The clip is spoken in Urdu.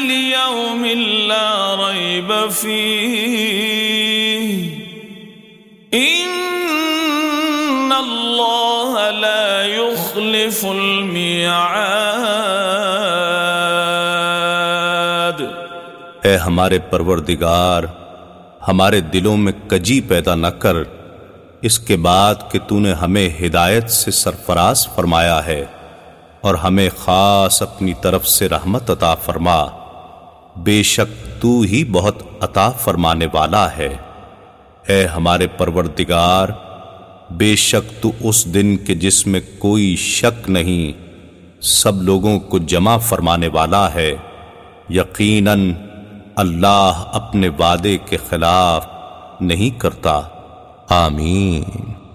ليوم لا ريب فيه. إن الله لا يخلف الميعاد. اے ہمارے پروردگار، ہمارے دلوں میں کجی پیدا نہ کر، اس کے بعد کہ تو نے ہمیں ہدایت سے سرفراز فرمایا ہے، اور ہمیں خاص اپنی طرف سے رحمت عطا فرما۔ بے شک تو ہی بہت عطا فرمانے والا ہے۔ اے ہمارے پروردگار، بے شک تو اس دن کے جس میں کوئی شک نہیں، سب لوگوں کو جمع فرمانے والا ہے۔ یقیناً اللہ اپنے وعدے کے خلاف نہیں کرتا۔ آمین۔